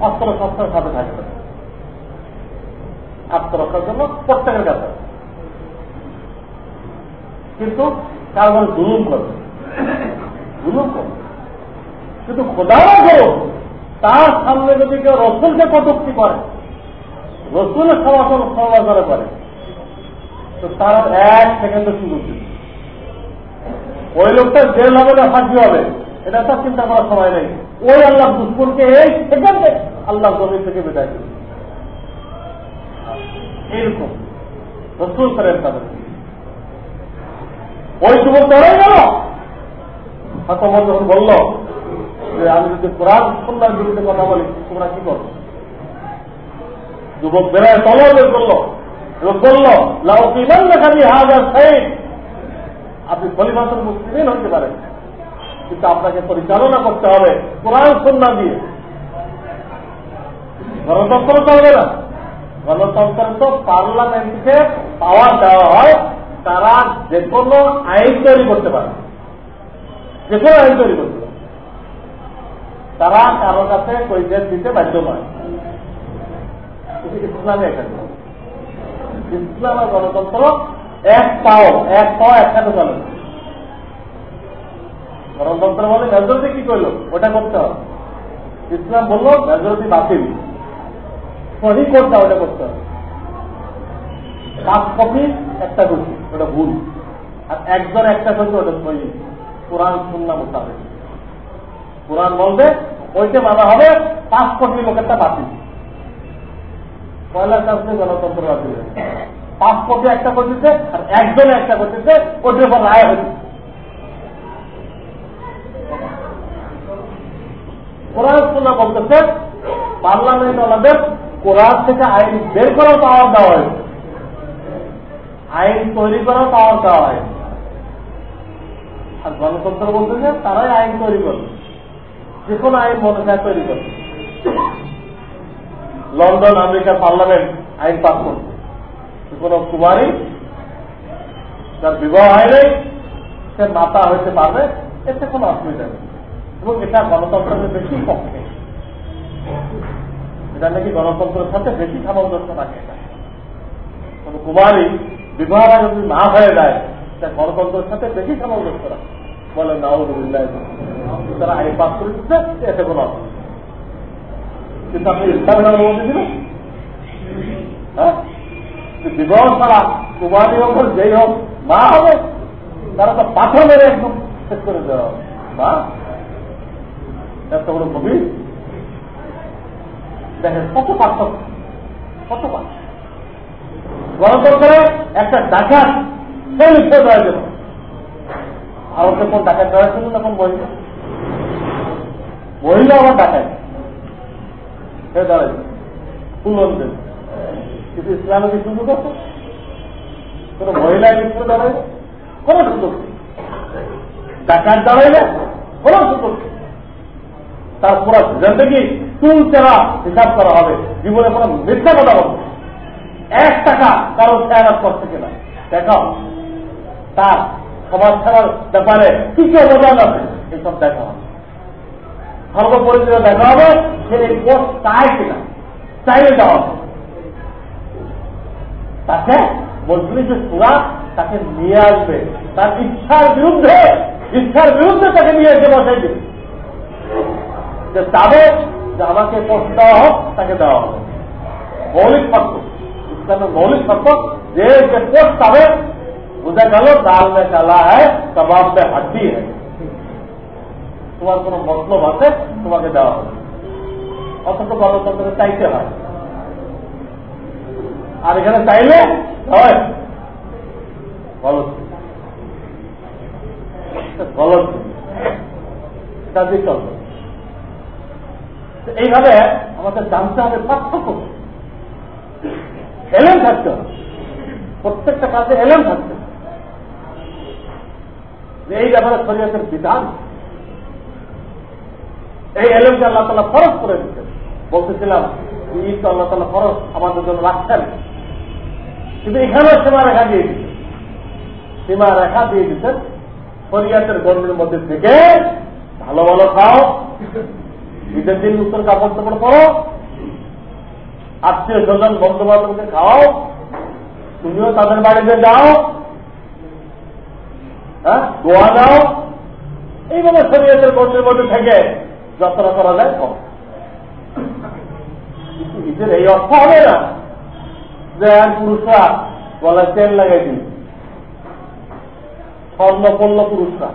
অস্ত্র শস্ত্রের সাথে থাকবে। আত্মরক্ষার জন্য প্রত্যেকের কাছে। কিন্তু কারণ জুলুম করবে। জুলুম করবে। কিন্তু খোদাও তার সামনে যদি কেউ রসুলকে কটুক্তি করে রসুলের সমাচল সমালোচনা করে তো তার এক সেকেন্ডে সুযোগ দিবে ওই লোকটা জেল হবে না ফাঁসি হবে, এটা তার চিন্তা করার সময় নেই। ওই আল্লাহ দুষ্করকে এই সেকেন্ডে আল্লাহ জমি থেকে বিদায় দেবে। এইরকম রসুল করেন তাদের। ওই যুবক ধরে গেল। হয়তো যখন বলল যে, আমি যদি কোরআন সন্ন্যার বিরুদ্ধে কথা বলি, তোমরা কি করো যুবক বেড়ায় তলব বের করল, এবং বলল, লাউ কিমান দেখাবি হাজার সাইড আপনি খলিফাতুল মুসলিমিন হতে পারেন, কিন্তু আপনাকে পরিচালনা করতে হবে কোরআন সন্না দিয়ে। গণতন্ত্র চলবে না। গণতন্ত্র তো পার্লামেন্টকে পাওয়ার দেওয়া হয়, তারা যে কোনো আইন তৈরি করতে পারে। যে কোনো আইন তৈরি করতে পারে। তারা কারও কাছে কৈফিয়ত দিতে বাধ্য নয়। গণতন্ত্র? এক পাও এক পাও একসাথে চলে গণতন্ত্র বলে মেজরিটি কি করল? ওটা করতে হবে। ইসলাম বলল, মেজরিটি বাতিল। সহি করতে ওটা করতে হবে। কপি একটা করছি ওটা ভুল। আর একজন একটা করছে ওটা সহি। কোরআন শুনলাম মোতাবেক। কোরআন বলবে ওইটা মানা হবে, পাঁচ কোটি লোকেরটা বাতিল। পয়লা চান্সে গণতন্ত্র বাতিল পাঁচ কোটি একটা করতেছে আর একজনে একটা করতেছে ওইটার উপর রায় হয়েছে। কোরআন বলতেছে, পার্লামেন্ট আমাদের কোরআন থেকে আইন বের করার পাওয়ার দেওয়া হয়েছে আইন তৈরি করার পাওয়ার দেওয়া হয়েছে আর গণতন্ত্র বলতেছে, তারাই আইন তৈরি করবে। যে কোনো আইন মনে চায় তৈরি করবে। লন্ডন, আমেরিকার পার্লামেন্ট, আইন পাস করছে কোন কুমারী যার বিবাহ হয় সে মাতা হইতে পারবে, এতে কোনো অসুবিধা নেই। এবং এটা গণতন্ত্রের বেশি পক্ষে। এটা নাকি গণতন্ত্রের সাথে বেশি সামঞ্জস্য থাকে এটা। কুমারী বিবাহ যদি না হয়ে যায় তা গণতন্ত্রের সাথে বেশি সামঞ্জস্য রাখে। বলে নাউদ্দিল্লাহ তারা আইন পাস করে দিচ্ছে এতে কোনো অসুবিধা কিন্তু আপনি ইসলামের অনুমতি হ্যাঁ? বিবাহ ছাড়া কুমারী হোক যেই হোক, মা হবে। তারা তো পাথর মেরে একদম শেষ করে দেওয়া মা এত বড় গভীর। দেখেন, কত পার্থক্য কত পার্থক্য। গণতন্ত্রে একটা ডাকাত সে লিখতে দেওয়া যেত ভারতে কোন ডাকাত ছিল তখন মহিলা? মহিলা আমার ডাকাত। সে দাঁড়াইছে তুলন দেবে কিন্তু ইসলামে কি সুযোগ আছে? কোন মহিলা কিন্তু দাঁড়াইবে কোন সুযোগ ডাকাত দাঁড়াইলে কোন সুযোগ তার পুরো জিন্দগি চুল চেরা হিসাব করা হবে। জীবনে কোনো মিথ্যা কথা বলবে এক টাকা কারও খেয়াল করছে কিনা? দেখাও। তার সমাজ সেবার ব্যাপারে কি কি অবদান আছে? এসব দেখা হবে সর্বপরিচিত দেখা হবে, সে এই পোস্ট চায় কিনা? চাইলে হবে তাকে মজলিসে সুরা তাকে নিয়ে আসবে। তার ইচ্ছার বিরুদ্ধে ইচ্ছার বিরুদ্ধে তাকে নিয়ে এসে বসাই দেবে। যে চাবে যে আমাকে পোস্ট দেওয়া হোক, তাকে দেওয়া হবে। মৌলিক শর্ত। ইসলামের মৌলিক শর্ত, যে পোস্ট পাবে বোঝা গেল ডাল মে কালা হয় কবাব মে হাড্ডি হয় তোমার কোন মতলব আছে, তোমাকে দেওয়া হবে। অথচ গণতন্ত্রে চাইতে হয়। আর এখানে চাইলে এইভাবে আমাদের জানতে হবে পার্থক্য। এলেন থাকতে হবে। প্রত্যেকটা কাজে এলেন থাকতে হবে। এই ব্যাপারে শরীয়তের বিধান এই এলেমকে আল্লাহ তালা ফরজ করে দিচ্ছেন বলতেছিলাম ঈদ তো আল্লাহ তালা ফরজ, আমাদের জন্য রাখছেন। কিন্তু এখানেও সীমা রেখা দিয়ে দিচ্ছে সীমা রেখা দিয়ে দিচ্ছেন শরিয়াতের গণ্ডির মধ্যে থেকে, ভালো ভালো খাও ঈদের দিন নতুন কাপড় টাপড় করো আত্মীয় স্বজন বন্ধু বান্ধবকে খাও তুমিও তাদের বাড়িতে যাও হ্যাঁ গোয়া যাও এইভাবে শরীয়তের গণ্ডির মধ্যে থেকে যাত্রা করা যায় কম। এই অর্থ হবে না যে আর পুরুষরা গলায় তেল লাগাই দিন। স্বর্ণ পড়ল পুরুষরা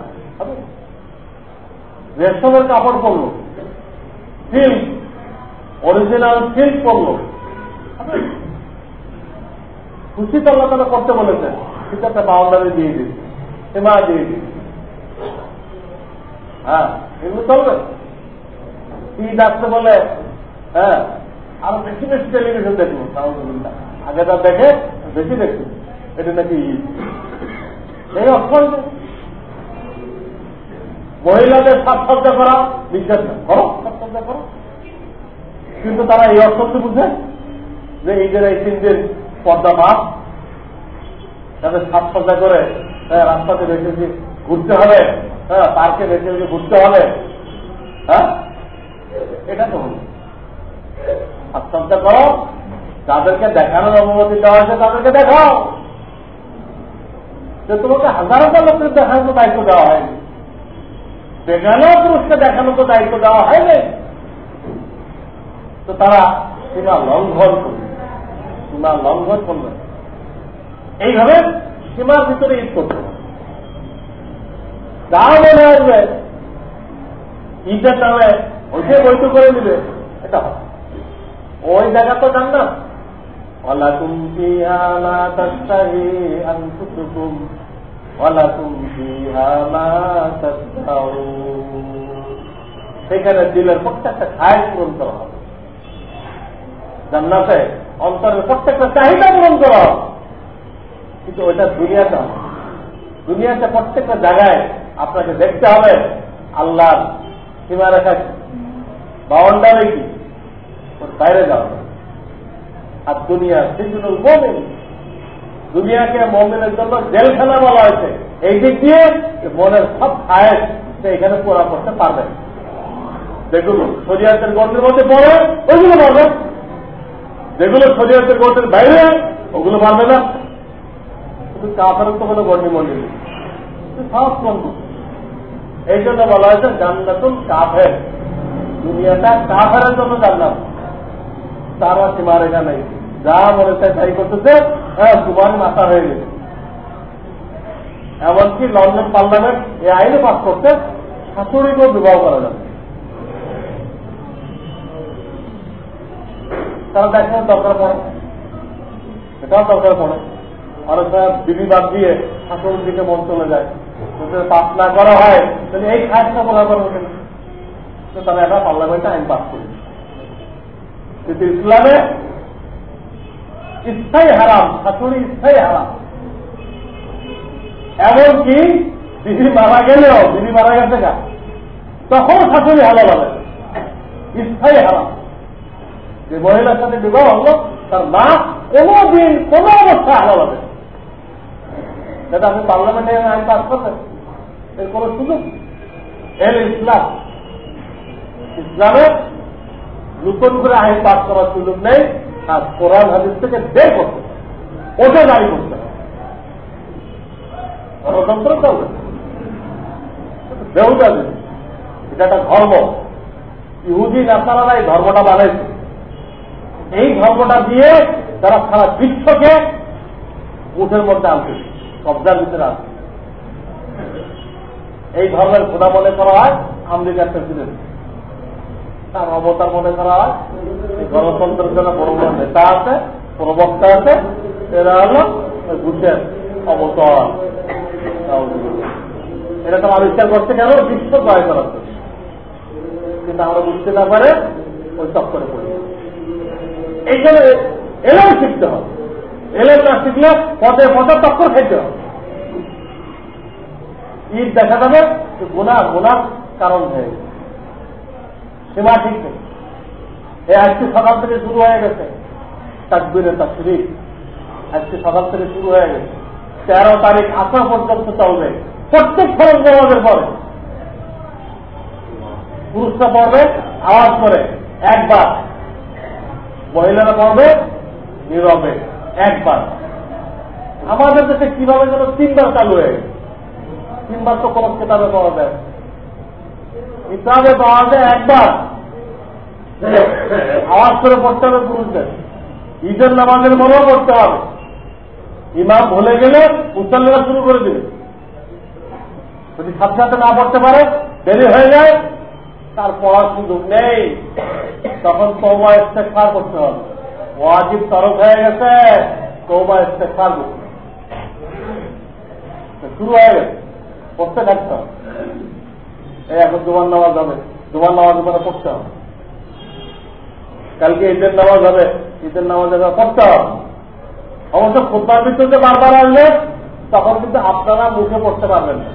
রেশমের কাপড় পরল সিল্ক অরিজিনাল সিল্ক পরল খুশি তো আল্লাহ তারা করতে বলেছেন ঠিক আছে বাউন্ডারি দিয়ে দিন, সীমা দিয়ে দিন। হ্যাঁ এগুলো চলবে? ঈদ আসতে বলে? হ্যাঁ? আরও বেশি বেশি টেলিভিশন দেখব আগে তার দেখে, বেশি দেখুন এটা নাকি ঈদ এই অর্থ মহিলাদের সাজসজ্জা করা, বিশ্বাস করো, সাজসজ্জা করো। কিন্তু তারা এই অর্থ বুঝে? যে ঈদের এই তিন দিন পর্দা মাপ তাদের সাজসজ্জা করে হ্যাঁ রাস্তাতে বেশি ঘুরতে হবে হ্যাঁ পার্কে বেশি ঘুরতে হবে হ্যাঁ? এটা তো সাজসজ্জা করো, যাদেরকে দেখানোর অনুমতি দেওয়া হয়েছে, তাদেরকে দেখাও। যে তোমাকে হাজার হাজার লোকের দেখানোর দায়িত্ব দেওয়া হয়নি। বেগানো পুরুষকে দেখানো তো দায়িত্ব দেওয়া হয়নি। তো তারা সীমা লঙ্ঘন করবে। সীমা লঙ্ঘন করবে। এইভাবে সীমার ভিতরে ঈদ করতে হবে। যা মনে আসবে, ঈদের নামে ওকে বৈধ করে দিবে এটা ওই জায়গা তো জান না। সেখানে দিলের প্রত্যেকটা খায় পূরণ করা হবে। জান্নাতে অন্তরের প্রত্যেকটা চাহিদা পূরণ করা হবে। কিন্তু ওইটা দুনিয়াটা দুনিয়াতে প্রত্যেকটা জায়গায় আপনাকে দেখতে হবে, আল্লাহর সীমারেখা বাউন্ডারি ওর বাইরে যাওয়া আর দুনিয়া সিজনুল মোমেন, দুনিয়াকে জন্য জেলখানা বলা হয়েছে। এই দিক দিয়ে মনের সব সে এখানে পোড়া করতে পারবে। যেগুলো শরিয়াতের গর্তের মধ্যে পড়ে, ওইগুলো পারবে। যেগুলো শরিয়াতের গর্তের বাইরে, ওগুলো পারবে না। শুধু কাফের তো কোনো মন্ডি নেই। সব বন্ধ এই জন্য বলা হয়েছে জান্নাতুল কাফের। দুনিয়াটা কাফের জন্য জান্নাত। তারা সীমারেখা নেই। যা মনে চায় তাই করতেছে হ্যাঁ তোমার মাথা হয়ে গেছে। এমনকি লন্ডন পার্লামেন্ট এই আইনে পাস করতে শাশুড়িকেও বিবাহ করা যাবে। তারা দেখার দরকার পড়ে? এটাও দরকার পড়ে। অনেক সময় বিবি বাদ দিয়ে শাশুড়ির দিকে মন চলে যায়। পাস না করা হয়, তাহলে এই খায়টা বলা করা তারা একটা পার্লামেন্টে আইন পাস করেছে। কিন্তু ইসলামে স্থায়ী হারাম শাশুড়ি স্থায়ী হারাম। এমনকি দিদি মারা গেলেও দিদি মারা গেছে গা তখন শাশুড়ি হালা বলে স্থায়ী হারাম। যে মহিলার সাথে বিবাহ হলো, তার মা কোনো দিন কোন অবস্থায় হালা বলে যেটা আপনি পার্লামেন্টে আইন পাস করবেন এর কোন সুযোগ এর ইসলাম ইসলামে নতুন করে আইন পাস করার সুযোগ নেই, আর কোরআন হাদিস থেকে বের করতে ওটা দায়ী করতে হবে। গণতন্ত্র এটা একটা ধর্ম। ইহুদি নাসারা এই ধর্মটা বানাইছে। এই ধর্মটা দিয়ে তারা সারা বিশ্বকে উঠের মধ্যে আনছে কবজার ভিতরে আনছে এই ধর্মের খোদা মনে করা হয়, আমেরিকার প্রেসিডেন্ট। তার অবতার মনে করা হয়। গণতন্ত্রের জন্য বড় বড় নেতা আছে, প্রবক্তা আছে, এরা হলো বুদ্ধের অবতর। এটা তো আবিষ্কার করতে কেন? বিশ্ব জয় করার কিন্তু আমরা বুঝতে না পারে ওই চক্করে পড়ি এইখানে এলেও শিখতে হবে। এলেও না শিখলে পদে পদে চক্কর খাইতে হবে। ঈদ দেখা যাবে গোনা গোনার কারণ হয়ে গেছে। সীমা ঠিক নেই এই আজকে সকাল থেকে শুরু হয়ে গেছে। তাকবিরে তাকরি আজকে সকাল থেকে শুরু হয়ে গেছে। তেরো তারিখ আসা পর্যন্ত চলবে। প্রত্যেক ফরজ নামাজের পরে। পুরুষরা পড়বে, আওয়াজ করে। একবার। মহিলারা পড়বে, নীরবে। একবার। আমাদের দেশে কীভাবে যেন তিনবার চালু হয়ে গেছে। তিনবার তো কোনো কেতাবে পাওয়া যায় কিতাবে পাওয়া যায় একবার। আওয়াজ করে পড়তে হবে পুরুষদের। ঈদের নামাজের মনেও পড়তে হবে। ইমাম ভুলে গেলে মুসল্লিরা শুরু করে দেবে। যদি সাথে সাথে না পড়তে পারে, দেরি হয়ে যায়, তার পড়ার সুযোগ নেই। তখন তৌবা ইস্তেফার করতে হবে। ওয়াজিব তরফ হয়ে গেছে তৌবা ইস্তেফার করতে শুরু হয়ে গেছে। পড়তে থাকতে হবে। এখন দুবার নামাজ হবে। দুবার নামাজ উপরে পড়তে হবে। কালকে ঈদের নামাজ হবে। ঈদের নামাজ পড়তে হবে। অবশ্য খুববার ভিতরে বারবার আসবে তখন কিন্তু আপনারা মুখে পড়তে পারবেন না।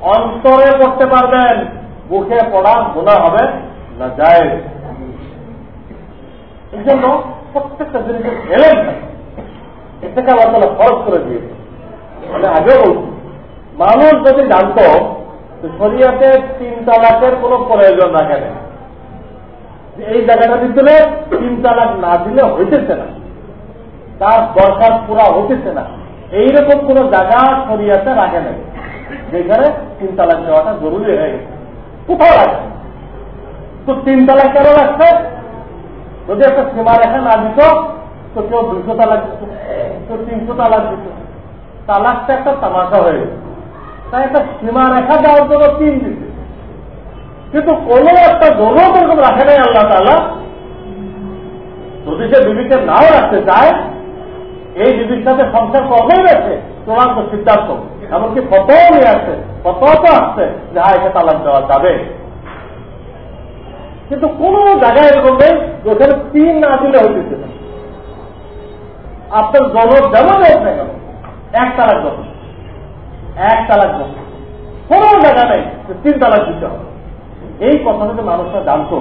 অন্তরে পড়তে পারবেন। মুখে পড়া গোনা হবে না, যায়। এই জন্য প্রত্যেকটা জিনিসের এলেন এটাকে তাহলে খরচ করে দিয়েছে মানে আগেও মানুষ যদি জানত শরিয়াতে তিন তালাকের কোন প্রয়োজন রাখে না। এই জায়গাটা দিতে তিন তালাক না দিলে হইতেছে না। তার দরকার পুরা হইতেছে না। এইরকম কোন জায়গা শরিয়াতে রাখে নাই। যেখানে তিন তালাক দেওয়াটা জরুরি হয়ে গেছে। কোথাও রাখে তো তিন তালাক কেন রাখছে? যদি একটা সীমা রেখা না দিত, তো কেউ দুশো তালাক দিত কেউ তিনশো তালাক দিত। তালাকটা একটা তামাশা হয়ে গেছে। তাই একটা সীমা রেখা দেওয়ার জন্য তিন দিতে কিন্তু কোন একটা জরুরত এরকম রাখে নাই আল্লাহ তালা যদি সে বিবিকে নাও রাখতে চায়, এই বিবির সাথে সংসার করবেই গেছে? চূড়ান্ত সিদ্ধান্ত। এমনকি কতও নিয়ে আসছে কত তো আসছে যে হ্যাঁ একে তালাক দেওয়া যাবে। কিন্তু কোন জায়গায় এরকম নেই যেখানে তিন না দিলে হইতেছে না। আপনার জনক যেমন হোক কেন, এক তালাক যখন এক তালাক যখন কোন জায়গা নেই তিন তালাক দিতে হবে। এই কথাটা যে মানুষরা জানতো,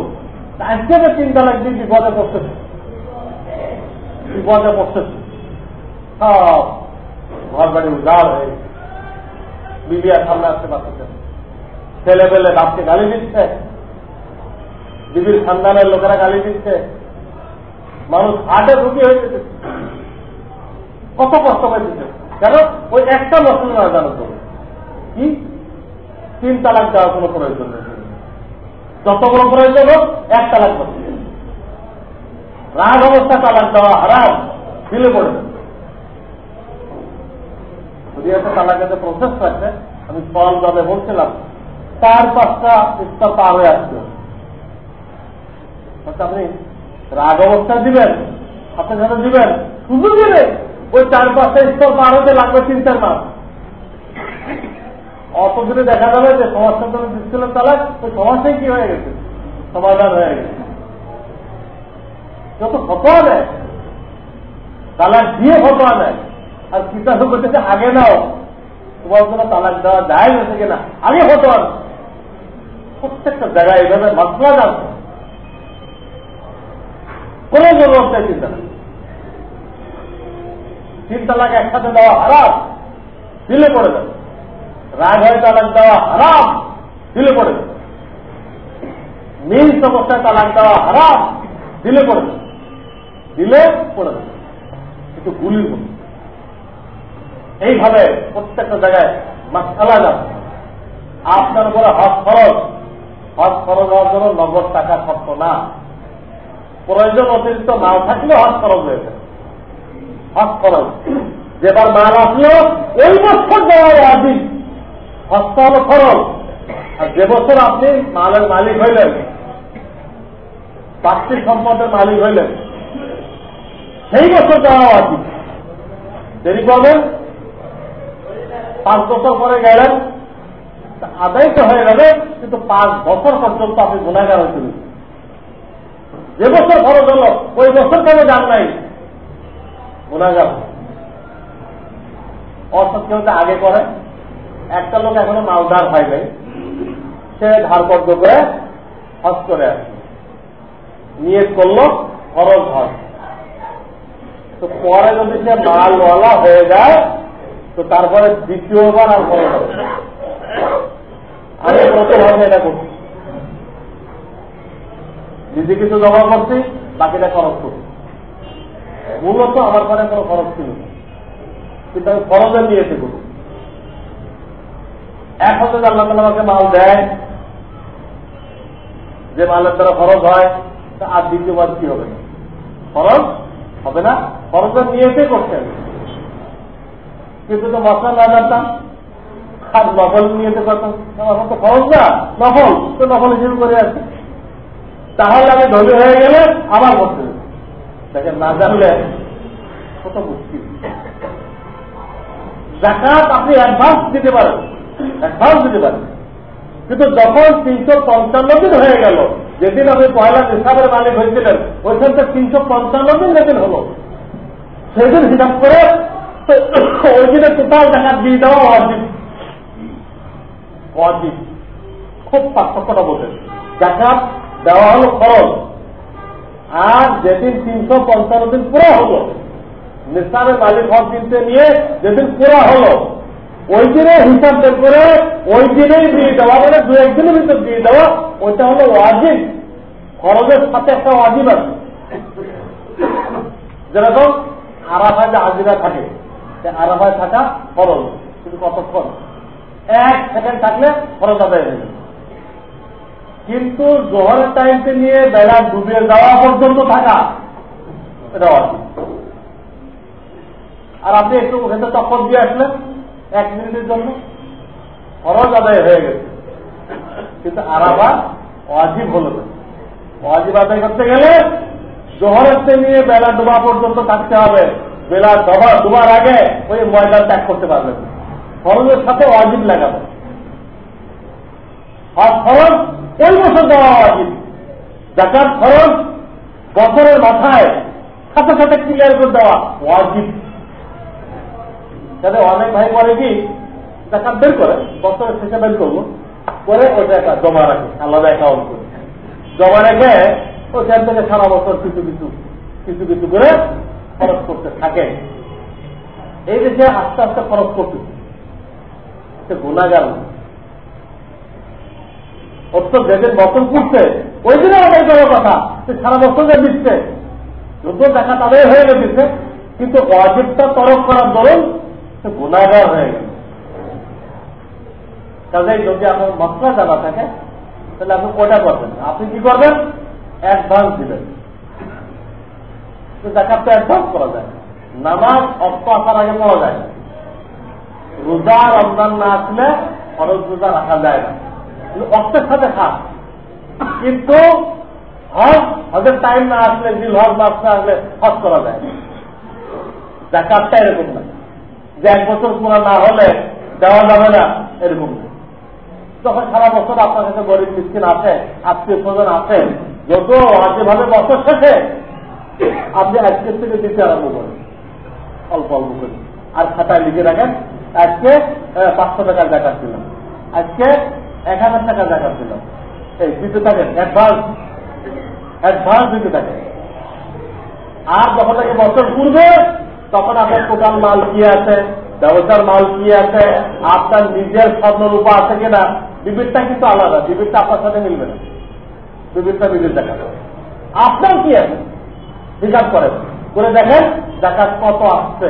আজকে যে তিন তালাক দিয়ে বিপদে পড়তেছে। বিপদে পড়তেছে। সব ঘর বাড়ি উজাড় হয়ে বিবিয়ার সামনে আসতে পারতেছে ছেলে পেলে বাপকে গালি দিচ্ছে। বিবির খানদানের লোকেরা গালি দিচ্ছে। মানুষ হাটে ঢুকি হয়ে যেতে কত কষ্ট পাইতেছে। কেন? ওই একটা মুসলমান জানো তো? কি? তিন তালাক দেওয়ার কোন প্রয়োজন যত বড় প্রয়োজন হোক, এক তালাক রাগ অবস্থা তালাক দেওয়া হারাম দিলে পড়ে। যদি একটা তালাকের প্রসেস আছে আমি ফল যাবে বলছিলাম, চার পাঁচটা স্তর পার হয়ে আসছে আপনি রাগ অবস্থা দিবেন আপনি যেন দিবেন, শুধু দিলে ওই চার পাঁচটা স্তর পার হতে লাগবে তিন চার মাস অত দেখা যাবে যে সমস্যার জন্য দিচ্ছিল তালাক ওই সমস্যাই কি হয়ে গেছে? সমাধান হয়ে গেছে। যত ফটোয়া নেয় তালাক দিয়ে ফটোয়া নেয় আর কিতাব বলতেছে, আগে নাও। তোমার কোনো তালাক দেওয়া যায় হয়েছে না, আগে ফটোয়া প্রত্যেকটা জায়গায় এইভাবে মাত্রা যাচ্ছে কোন নেই চিন্তা তিন তালাক একসাথে দেওয়া হারাম, দিলে পড়ে যাবে। রাগ হয়ে তালাক দেওয়া হারাম, দিলে পড়ে যাবে। মিল অবস্থায় তালাক দেওয়া হারাম, দিলে পড়ে যাবে। দিলে পড়ে যাবে। কিন্তু গুলির মতো এইভাবে প্রত্যেকটা জায়গায় মাসালা যাবে। আপনার উপরে হজ খরচ হজ খরচ হওয়ার জন্য নগদ টাকা খরচ না। প্রয়োজন অতিরিক্ত মাল থাকলে হজ খরচ হয়ে হয়েছে হজ খরচ যেবার মাল আসলো, ওই বছর দেওয়ার আদিন হস্তা হলো খরচ আর যে বছর আপনি মালের মালিক হইলেন বার্ষিক সম্পদের মালিক হইলেন, সেই বছর দেওয়া আদিন দেরি করবেন? পাঁচ বছর পরে গেলেন আদায় তো হয়ে যাবে কিন্তু পাঁচ বছর পর্যন্ত আপনি গুণাগার হয়েছিলেন যে বছর খরচ হলো, ওই বছর কেন যান নাই? গুণাগার অর্থাৎ কেউ আগে করে, একটা লোক এখনও মালদার হয় নাই সে ধারপর্য করে হজ করে আসে। নিয়ে করল খরচ হয়। তো পরে যদি সে মালওয়ালা হয়ে যায়, তো তারপরে দ্বিতীয়বার আর খরচ হবে। আমি প্রথমভাবে এটা করছি? নিজে কিছু জমা করছি, বাকিটা খরচ করছি। মূলত আমার পরে কোনো খরচ ছিল না। কিন্তু আমি খরচের নিয়েছি করছি এক হাজার আল্লাহ তালা আমাকে মাল দেয়, যে মালের দ্বারা খরচ হয়, তা আর দ্বিতীয়বার কি হবে? খরচ হবে না, খরচের নিয়েতে করতে হবে। কিন্তু তো মশলা না জানতাম, আর নফল নিয়েতে করতাম। আমার তো খরচ না, নফল, তো নফল হিসেবে করে আছে তাহলে আমি ধনী হয়ে গেলে আবার করতে দেখেন না জানলে কত মুশকিল। জাকাত আপনি অ্যাডভান্স দিতে পারেন অ্যাডভান্স দিতে পারেন। কিন্তু যখন তিনশো পঞ্চান্ন দিন হয়ে গেল, যেদিন আপনি পয়লা নিসাবের মালিক হয়েছিলেন, ওইখান থেকে তিনশো পঞ্চান্ন দিন যেদিন হলো। সেদিন হিসাব করে ওই দিনে টোটাল জাকাত দিয়ে দেওয়া অজিব অজিব খুব পার্থক্যটা বোঝেন। জাকাত দেওয়া হলো খরচ আর যেদিন তিনশো পঞ্চান্ন দিন পুরো হলো নিসাবের মালিক হক কিনতে নিয়ে যেদিন পুরো হলো, ওই দিনে হিসাব বের করে, ওই দিনেই দিয়ে দেওয়া মানে দু একদিনের ভিতর দিয়ে দেওয়া, ওইটা হলো ওয়াজিব। খরচের সাথে একটা ওয়াজিব আছে। যেরকম আরাফায় যে আজিরা থাকে আরাফায় থাকা খরচ কিন্তু কতক্ষণ? এক সেকেন্ড থাকলে খরচ আদায় হয়ে যাবে। কিন্তু জোহরের টাইমকে নিয়ে বেলা ডুবে যাওয়া পর্যন্ত থাকা, এটা আর আপনি একটু ওখানে টক্কর দিয়ে আসলেন এক মিনিটের জন্য। খরচ আদায় হয়ে গেছে। কিন্তু আরাবা অজিব হল না। অজিব আদায় করতে গেলে জোহরের নিয়ে বেলা ডোবা পর্যন্ত থাকতে হবে। বেলা ডোবা ডোবার আগে ওই ময়দান ত্যাগ করতে পারবেন খরচের সাথে অজিব লাগাবে আর খরচ ওই বছর দেওয়া অজিব জাকাত খরচ বছরের মাথায় সাথে সাথে ক্লিয়ার করে দেওয়া অজিব তাহলে অনেক ভাই করে কি জাকাত বের করে, বছরের শেষে বের করব, করে ওইটা একটা জমা রাখে, আলাদা অ্যাকাউন্ট করে। জমা রেখে ওইখান থেকে সারা বছর কিছু কিছু কিছু কিছু করে খরচ করতে থাকে। এই দেশে আস্তে আস্তে খরচ করতেছে, সে গুণাগার অর্থ যেদিন বছর করছে ওই দিনে আমাদের করার কথা সে সারা বছর যে দিচ্ছে যুদ্ধ দেখা তাদের হয়ে গেছে কিন্তু অজিবটা তরফ করার দরুন সে গুণাগার হয়ে গেল কাজে যদি আপনার মশলা জানা থাকে, তাহলে আপনি কটা করবেন? আপনি কি করবেন? অ্যাডভান্স দিবেন। জাকাত তো অ্যাডভান্স করা যায়। নামাজ অর্থ আসার আগে পড়া যায়। রোজা রমজান না আসলে খরচ রোজা রাখা যায় না। অর্থের সাথে খাস কিন্তু হজ, হজের টাইম না আসলে জিল হজ মাস না আসলে হজ করা যায় জাকাতটা এরকম না। যে এক বছর পুরা না হলে দেওয়া যাবে না, এরকম না। যখন সারা বছর আপনার কাছে গরিব মিসকিন আছে, আত্মীয় স্বজন আছে, যত যেভাবে বছর শেষে আপনি আজকের থেকে দিতে আরম্ভ করেন। অল্প অল্প করে। আর খাতায় লিখে রাখেন, আজকে পাঁচশো টাকার জাকাত আজকে এক হাজার টাকা জাকাত দিলাম এই দিতে থাকেন অ্যাডভান্স দিতে থাকেন আর যখন থেকে বছর পূর্বে তখন আপনার টোটাল মাল কি আছে, ব্যবসার মাল কি আছে, আপনার নিজের স্বর্ণরূপা আছে কিনা বিবিরটা কিন্তু আলাদা বিবিরটা আপনার সাথে মিলবে না। বিবিরটা বিবির দেখা আপনার কি আছে? হিসাব করেন। করে দেখেন, জাকাত কত আসছে।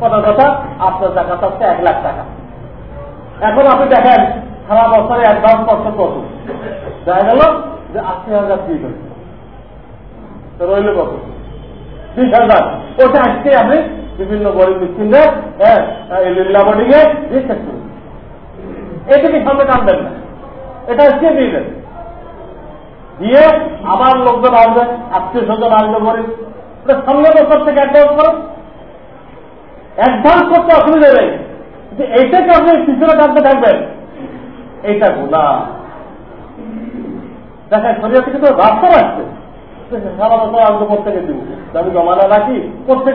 কত কথা আপনার জাকাত আসছে এক লাখ টাকা। এখন আপনি দেখেন, সারা বছরে অ্যাডভান্স করছে কত দেখা গেল যে আশি হাজার দিয়ে গেছে রইল কত? বিশ হাজার। ওটা আজকে আপনি বিভিন্ন গরিব মিস্ত্রিদের হ্যাঁ বোর্ডিং এ রিসেট করুন এটাকে সামনে টানবেন না। এটা আজকে দিয়ে দেন। দিয়ে আবার লোকজন আসবে, আত্মীয় স্বজন আসবে গরিব সামনে বছর থেকে অ্যাডভান্স করুন অ্যাডভান্স করতে অসুবিধা নেই। যে এইটাকে আপনি পিছনে টানতে থাকবেন। এইটা গুণা দেখেন শরীর থেকে তো রাস্তা সারা বছর আমি প্রত্যেকে দিব আমি জমানা রাখি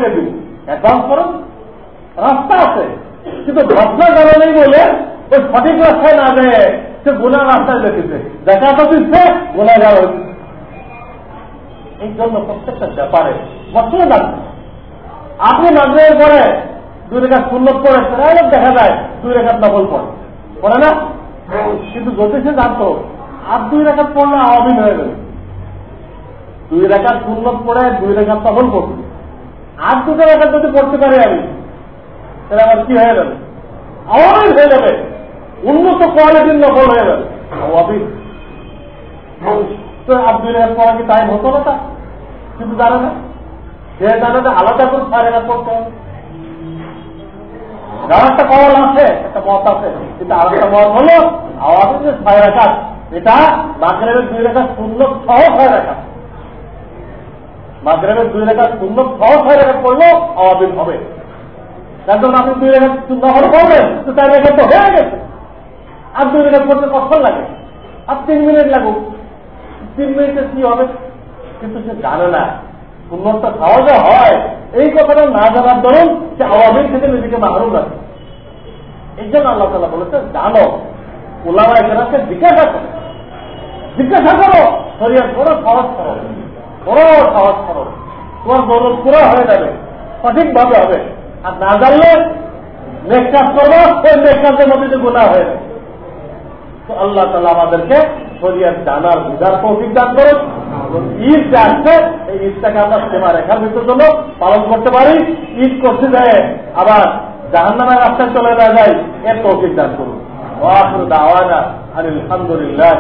দিব অ্যাডভান্স করুন। রাস্তা আছে। কিন্তু বলে ওই সঠিক রাস্তায় না সে গুণা রাস্তায় দেখেছে। দেখা তো দিচ্ছে গুণাগার হচ্ছে। এই জন্য প্রত্যেকটা ব্যাপারে জানবে আপনি নাজরের পরে দুই রেখা শূন্য পড়ে প্রায় দেখা যায়, দুই রেখা নকল পড়ে। পড়ে না? কিন্তু জ্যোতিষে জানতো, আর দুই রেখা পড়লে আওয়ামী হয়ে গেল দুই রেখা শূন্য পড়ে, দুই রেখা তখন পড়বে আর দুটো রেখা যদি পড়তে পারি আমি, তাহলে আমার কি হয়ে যাবে? আওয়ামী হয়ে যাবে। উন্নত কোয়ালিটির নকল হয়ে যাবে। তো আব্দুল পড়া কি টাইম হতো না তা? কিন্তু জানে না। সে জানে না আলাদা করে ছয় রেখা করতে হবে। একটা আছে, একটা মত আছে আর একটা মত হলো আওয়াজের যে ছয় রেখা এটা দুই রেখা শূন্য ছয় রেখা। দুই রেখা শূন্য ছয় রেখা হবে। আপনি দুই রেখা শূন্য হলে করবেন তো চার রেখা তো হয়ে গেছে। আর দুই রেখা করতে কষ্ট লাগে। আর তিন মিনিট লাগুক। তিন মিনিটে কি হবে? কিন্তু সে জানে না। শূন্যটা খাওয়া যা হয়, এই কথাটা না জানার দরুন সে আওয়ামী থেকে নিজেকে মাহরুম রাখে। এই জন্য আল্লাহ তালা বলেছে জানো ওলামা এখানে জিজ্ঞাসা করো। জিজ্ঞাসা করো শরীর বড় সাহস করো বড় সাহস করো তোমার দৌলত পুরো হয়ে যাবে, সঠিকভাবে হবে। আর না জানলে নেক্সট কাজ করব ওই নেক্সট কাজের মধ্যে যে গুণা হয়ে যাবে। আল্লাহ তালা আমাদেরকে শরিয়ার জানার বুঝার তৌফিক দান করুন। ঈদ যে আসছে, এই ঈদটাকে আমরা সীমা রেখার ভিতর জন্য পালন করতে পারি। ঈদ করতে যায় আবার জাহান্নামের রাস্তায় চলে না যায়, এর তৌফিক দান করুন। দাওয়ানা আলহামদুলিল্লাহ